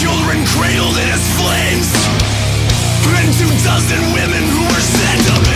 children cradled in his flames, and two dozen women who were sent up.